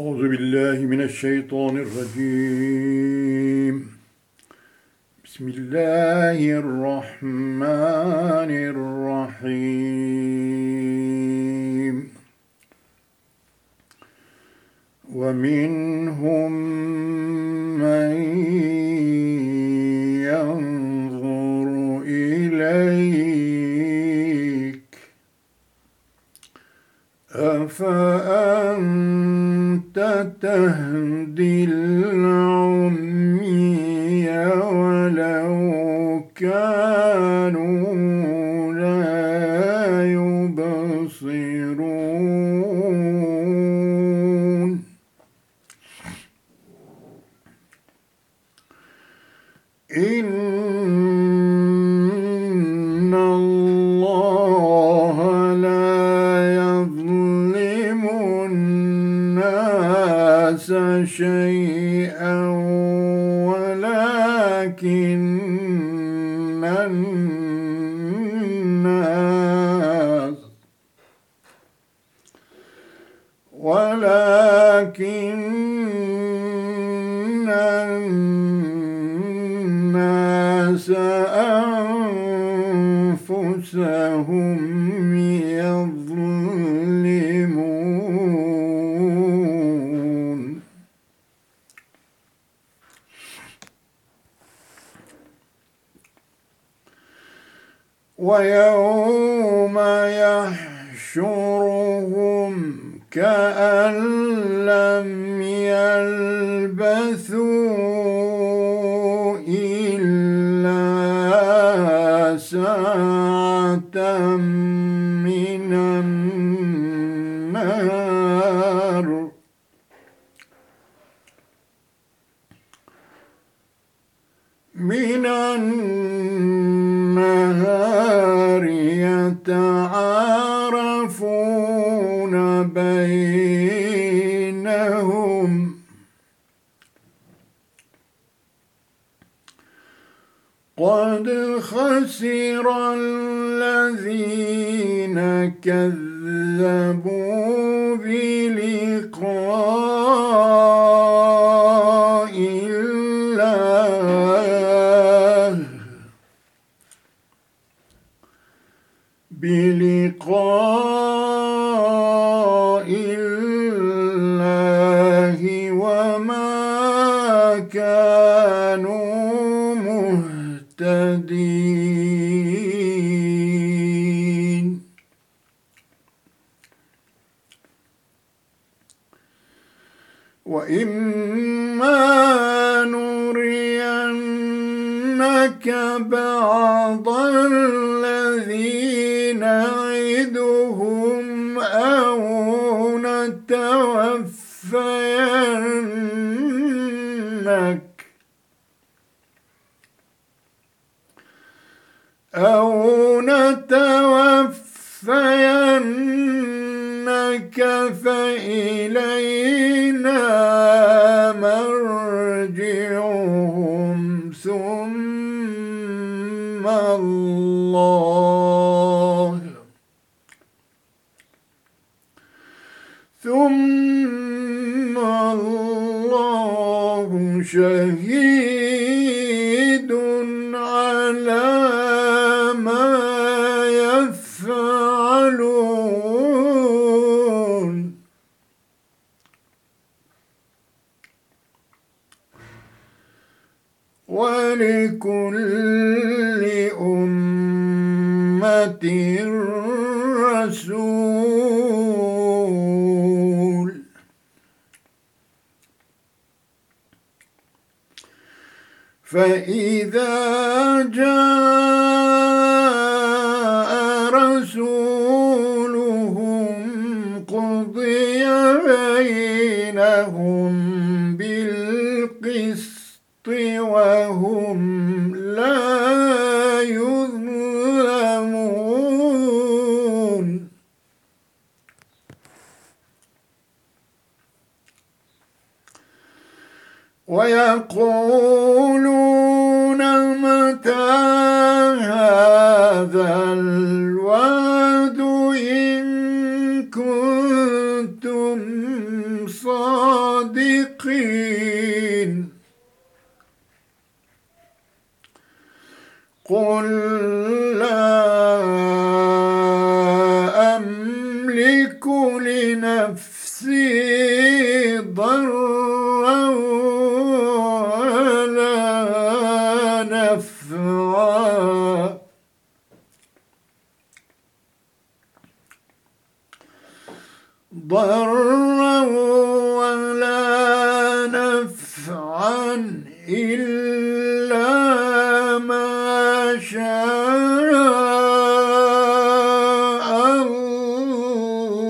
أعوذ بالله من الشيطان الرجيم. بسم الله الرحمن الرحيم. ومنهم تهدي العمي ولو كانوا شيئا ولكن الناس ولكن الناس أنفسهم لم يلبثوا إلا ساعة قد خسر الذين كذبوا الله شهيد. فإذا جاء رسولهم قضي بينهم بالقسط وهم لا يظلمون. ويقولون الصادقين قل لا أملك لنفسي ضرا ولا نفعا. ضرا ولا نفعا إلا ما شاء الله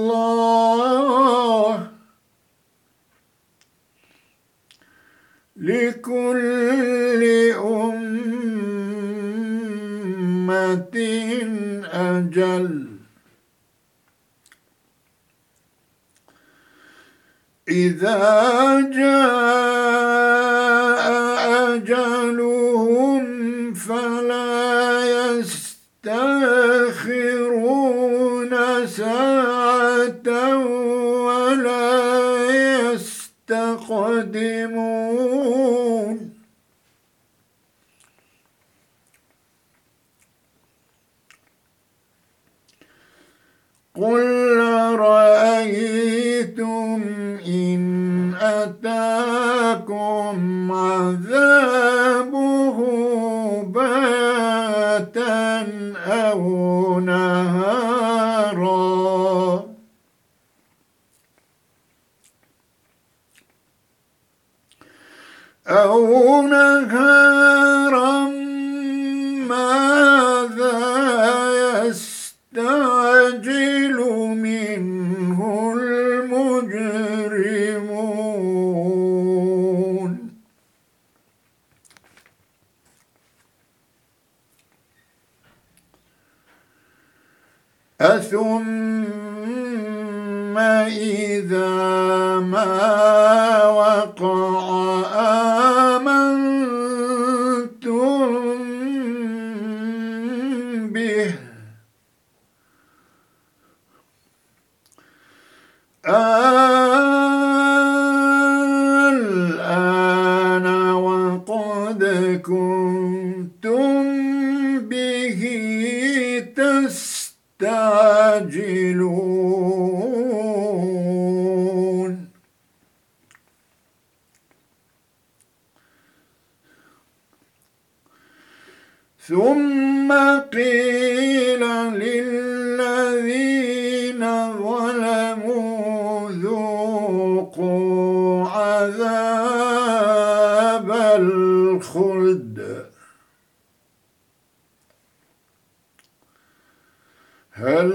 لكل أمة أجل إذا جاء أجلهم فلا يستأخرون ساعة ولا يستقدمون. قل رأيتم إن أتاكم عذابه باتا أو نهارا أو نهارا أثم إذا ما وقع آمنتم به. الآن وقد كنتم به تستعجلون ثم قيل للذين ظلموا ذوقوا عذاب الخلد. هل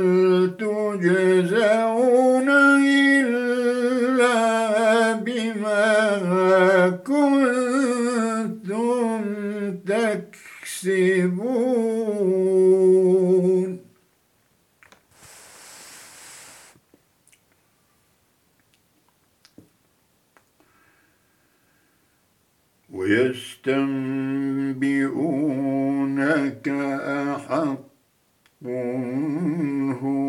تجزون إلا بما كنتم تكسبون؟ ويستنبئونك أحق هو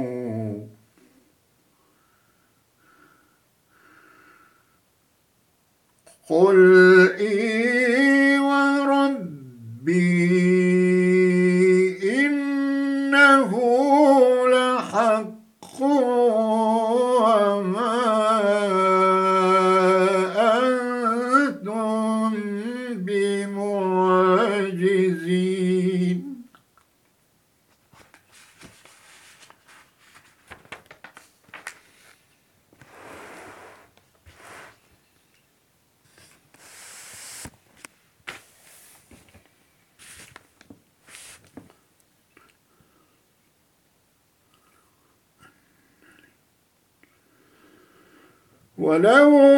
قل إي وربي ولو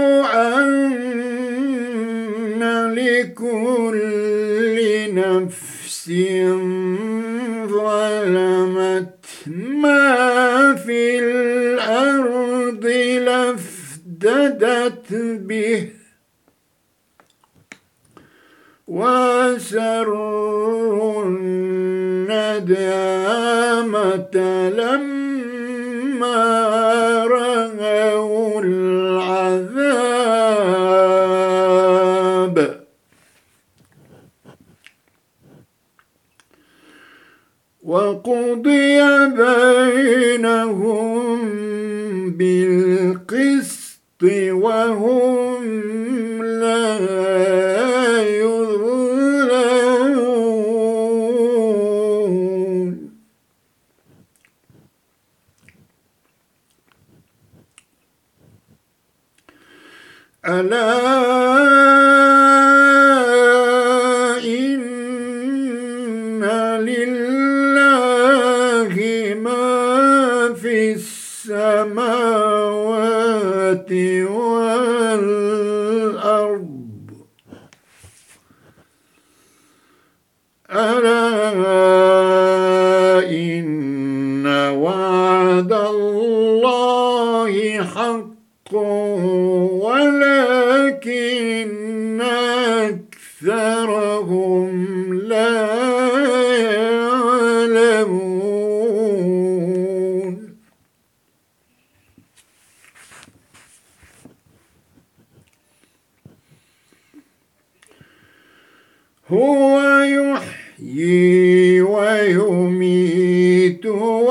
وقضي بينهم بالقسط وهم رأيته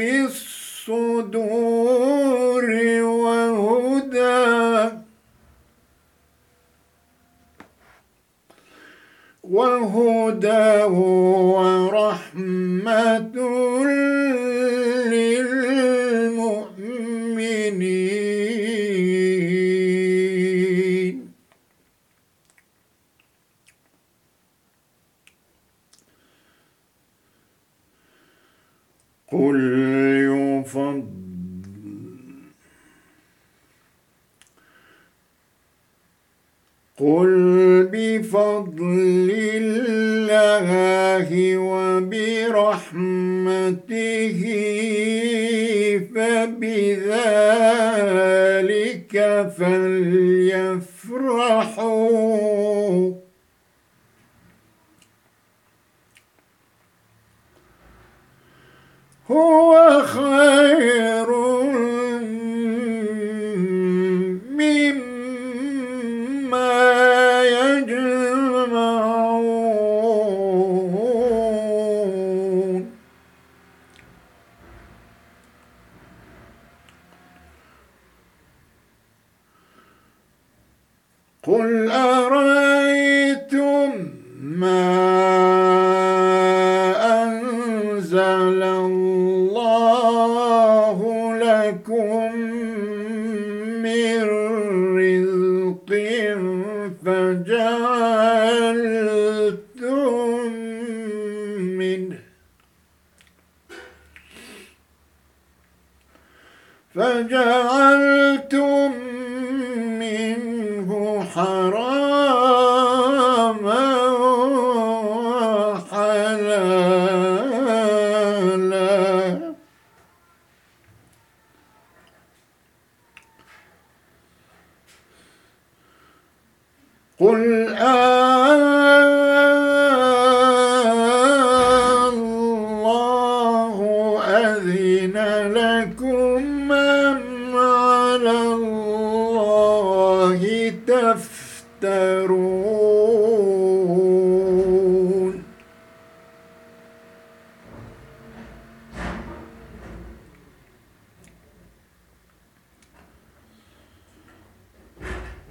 في الصدور وهدى. وهدى ورحمة الله قل بفضل الله وبرحمته فبذلك فليفرحوا هو خير قل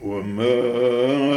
وما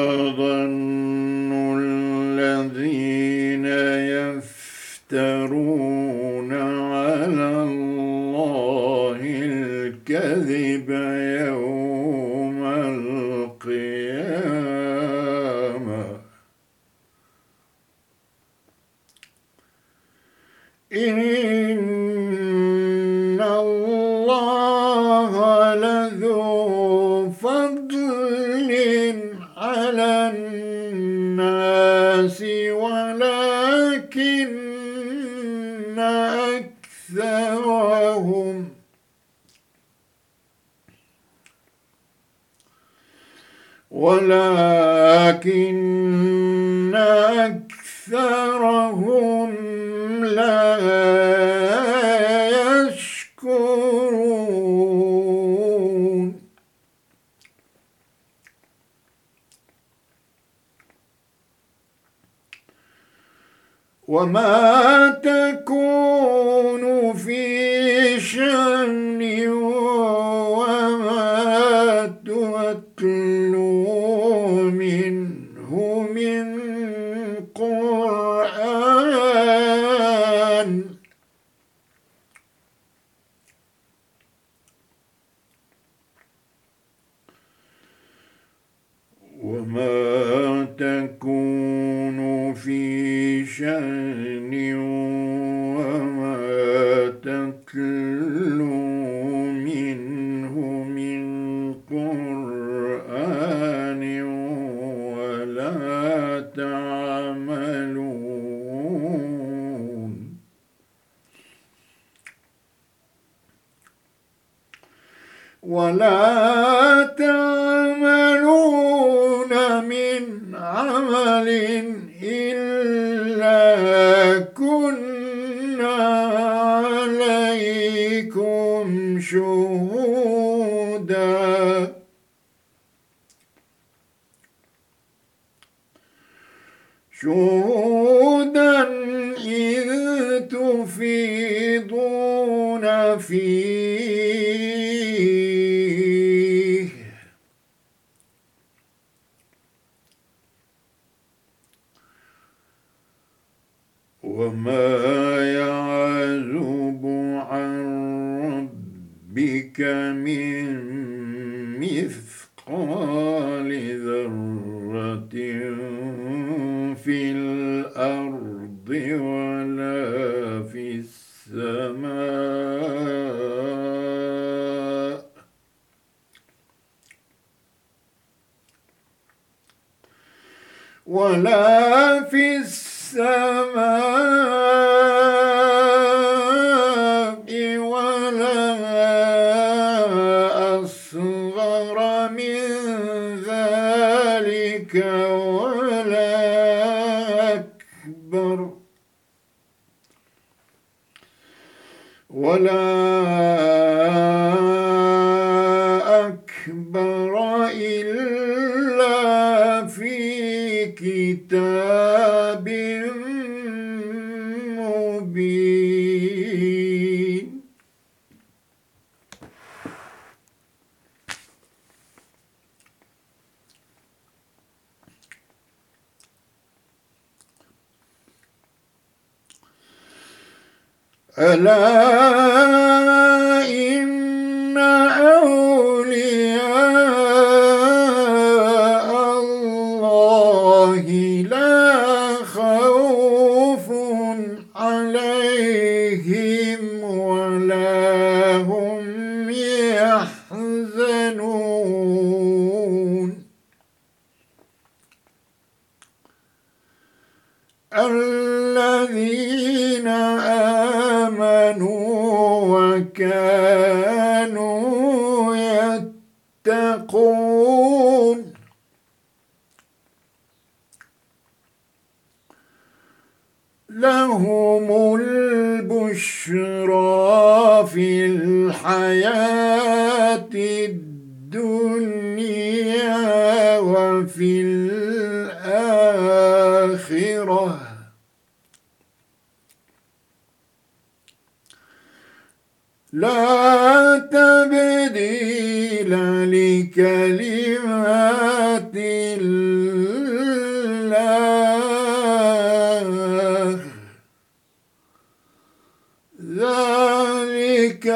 واتلو من وما يعزب عن ربك من مثل. ألا ذلك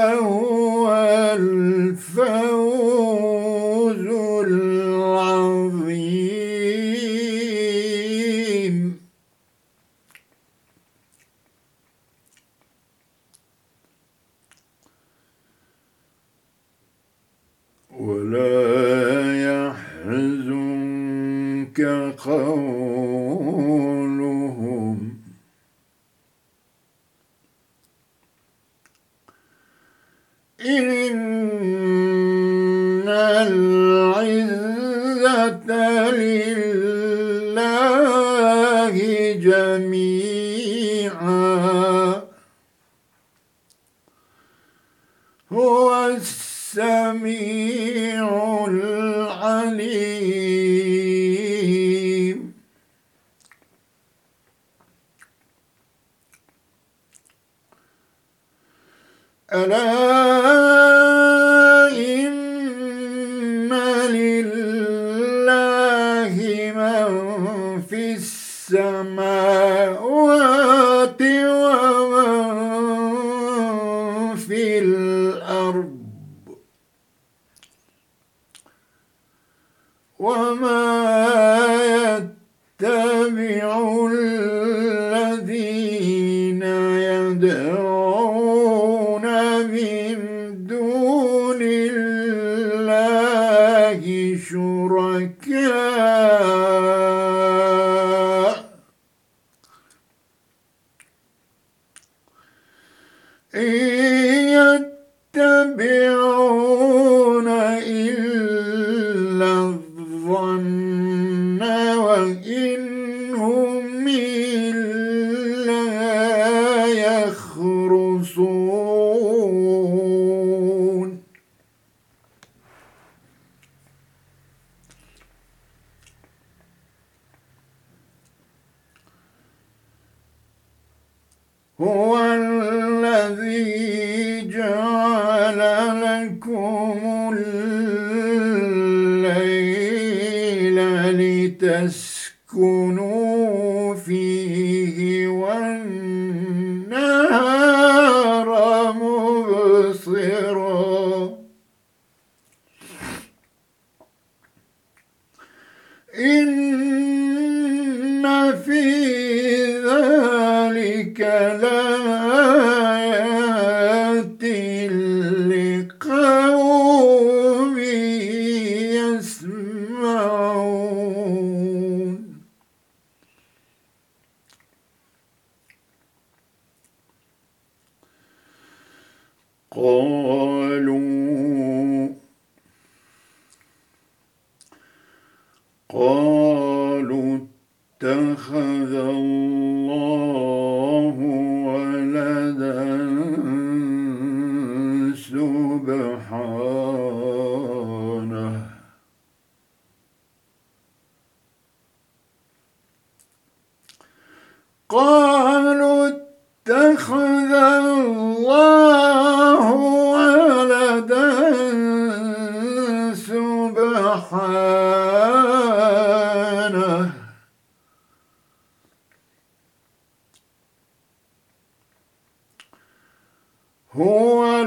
هو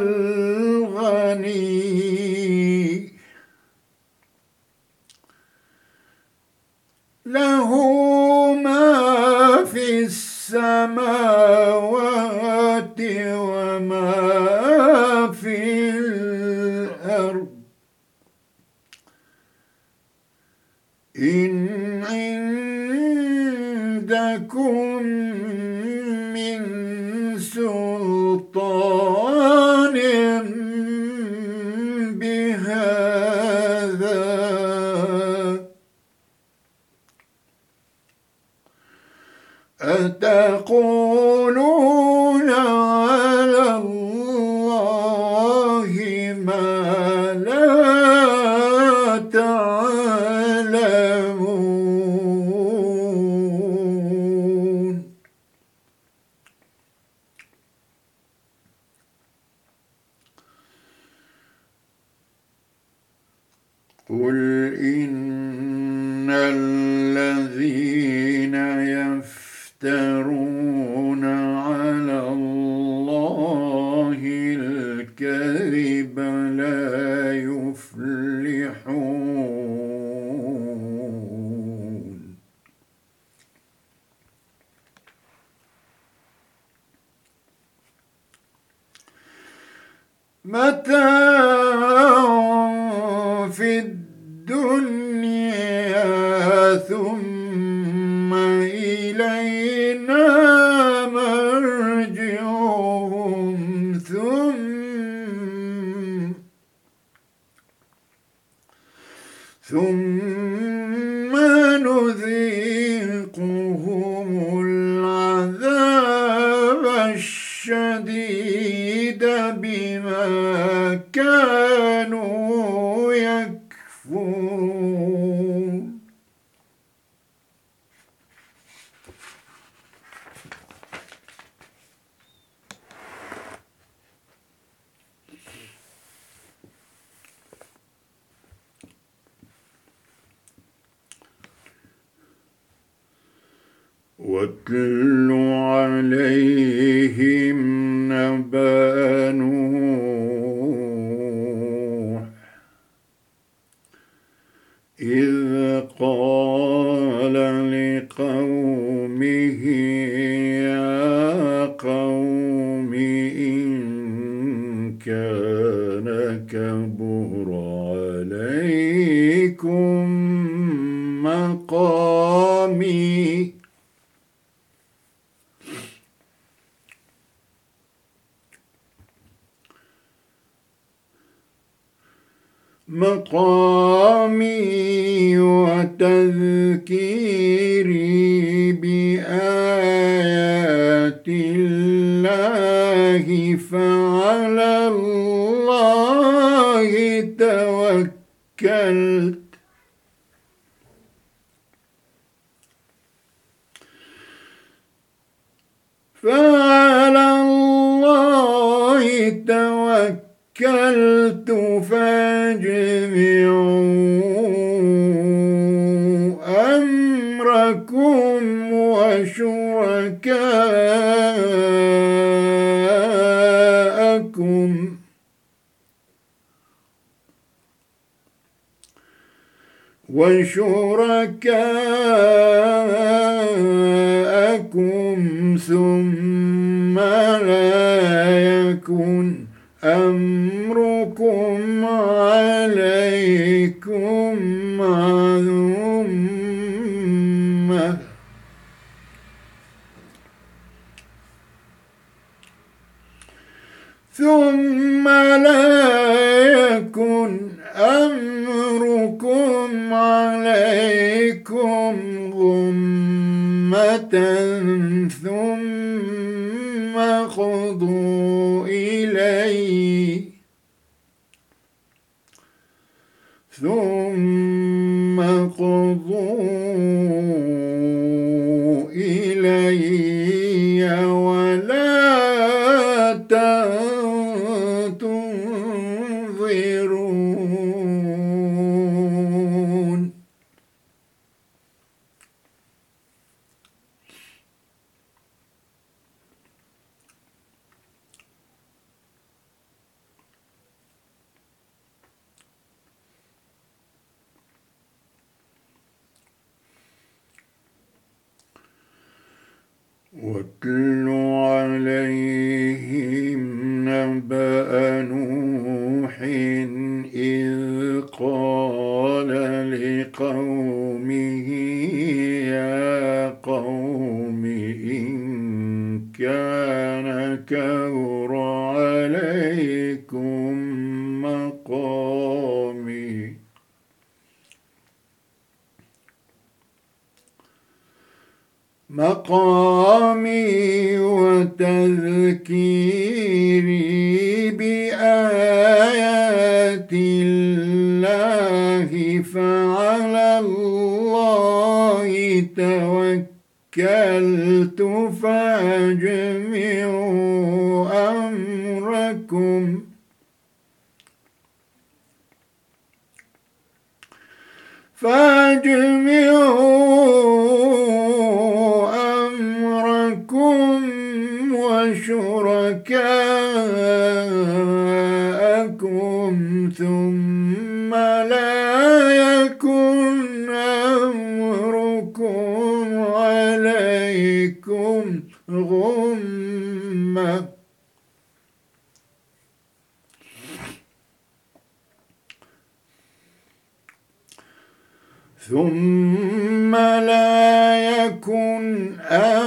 الكذب لا يفلحون. متى Oh. وشركاءكم ثم لا يكن أمركم ثم قضوا إليه. ثم ثم لا يكن أمركم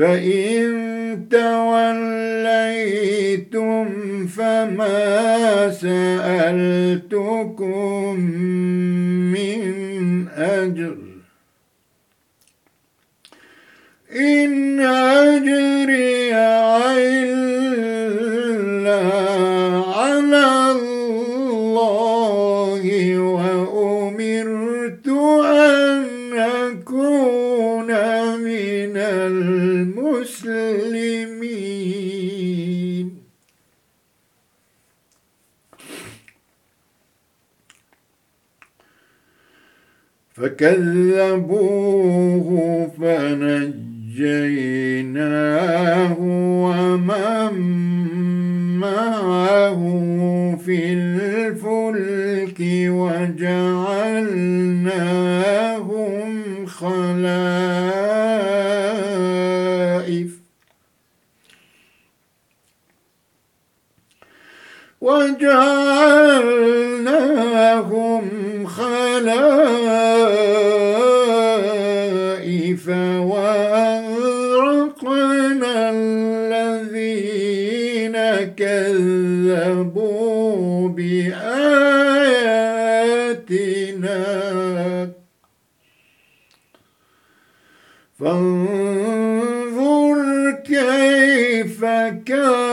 فإن توليتم فما سألتكم من أجر إن أجري إلا فكذبوه فنجيناه ومن معه في الفلك وجعلناهم خلائف وجعلناهم كذبوا بآياتنا فانظر كيف كان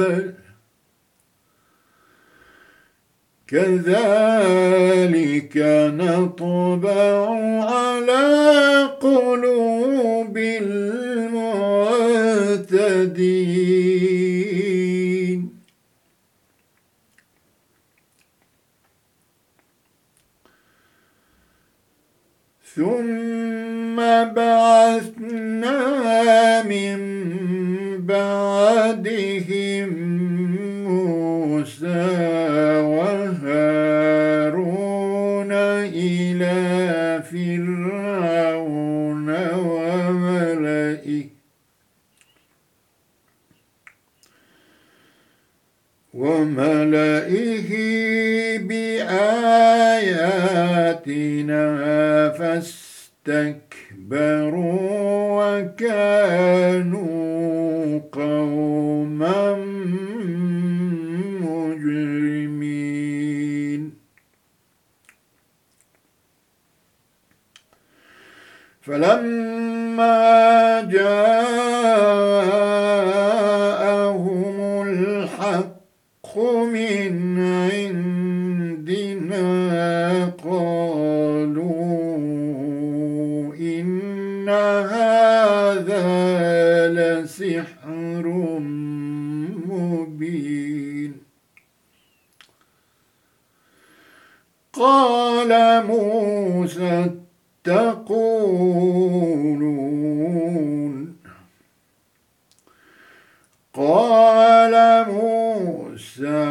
قبل كذلك نطبع على قلوب المعتدين. ثم بعثنا من موسى وهارون إلى وملئه وملئه بآياتنا فاستكبروا وكانوا قوما فلما جاءهم الحق من عندنا قالوا إن هذا لسحر مبين. قال موسى تقولون قال موسى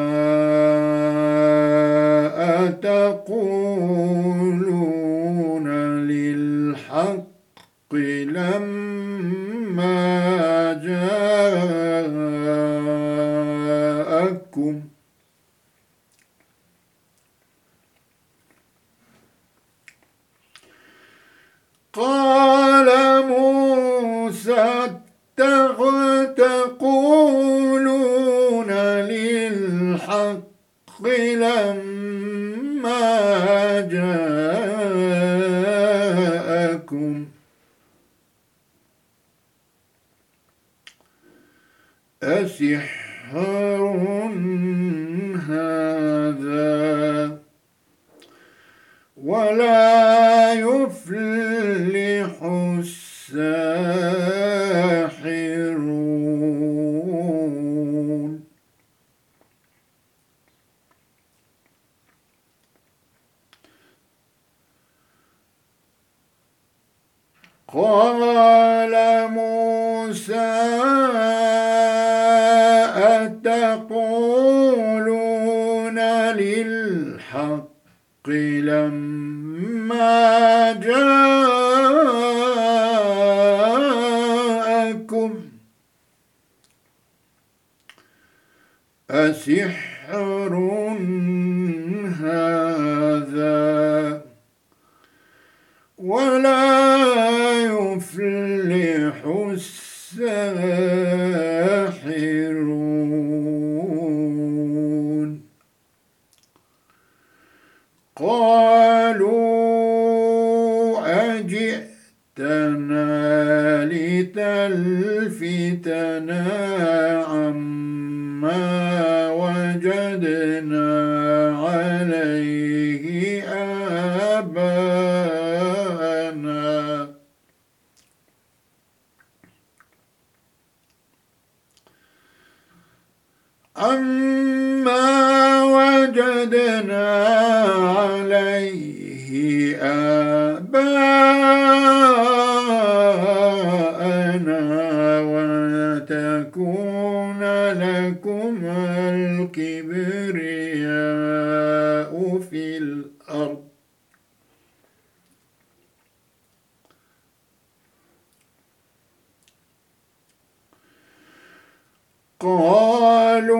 أتقولون للحق لما جاءكم قال موسى تقولون للحق لما جاءكم. أسحر هذا ولا يفلح الساحرون. قال موسى لما جاءكم أسحر هذا ولا يفلح الساحرون أجئتنا لتلفتنا عما وجدنا عليه آباءنا. عما لكم الكبرياء في الأرض. قالوا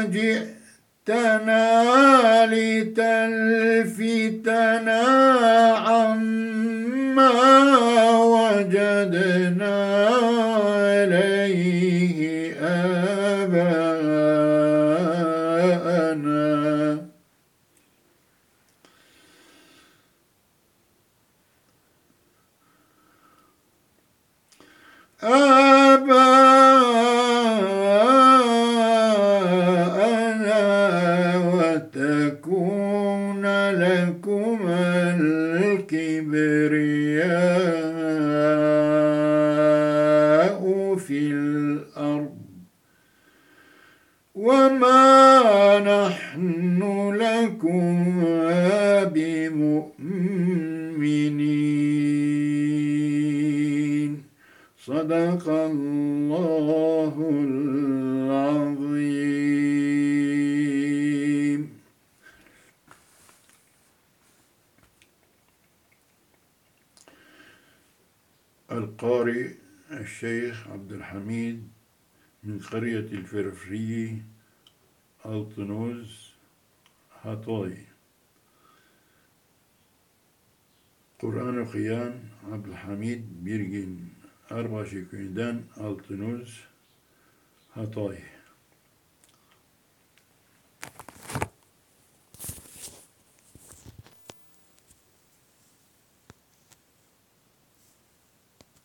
أجئتنا لتلفتنا الفرفري الطنوز هاتوي. قرآن قيان عبد الحميد بيرجين أربع شكوندان الطنوز هاتوي.